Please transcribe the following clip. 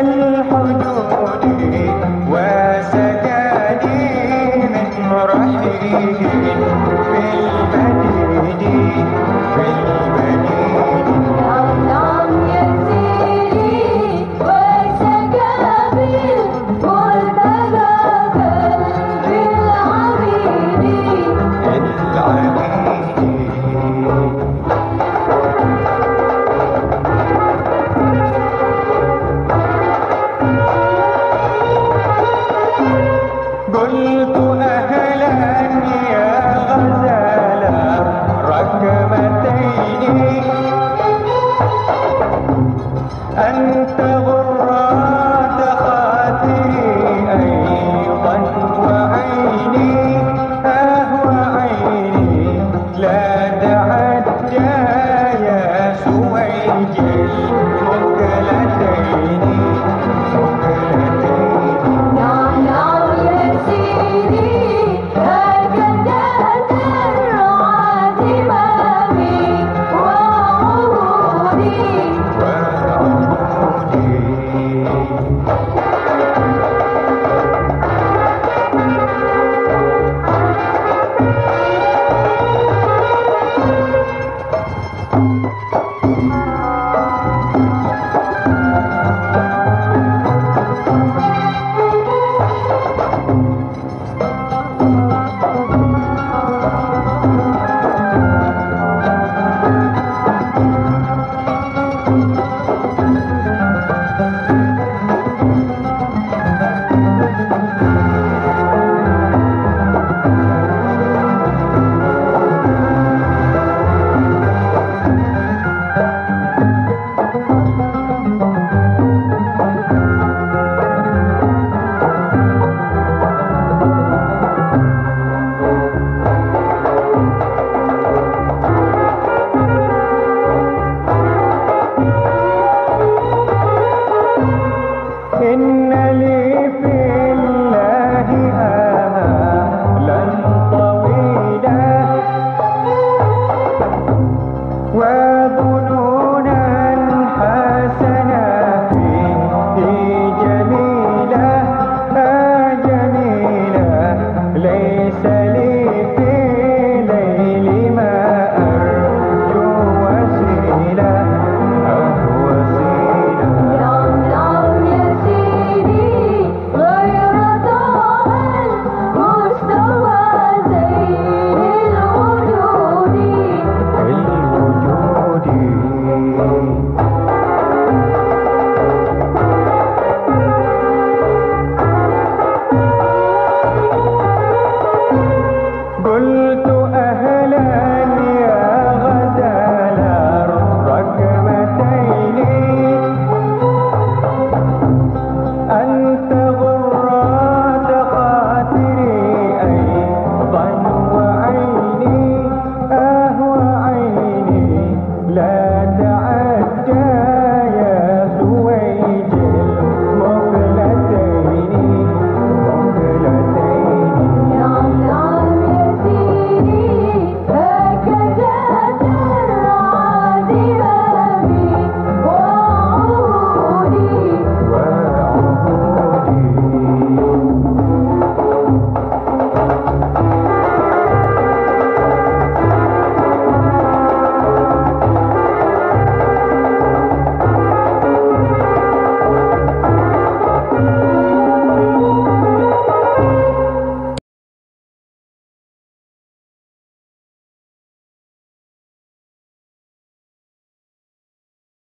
الحدود أنت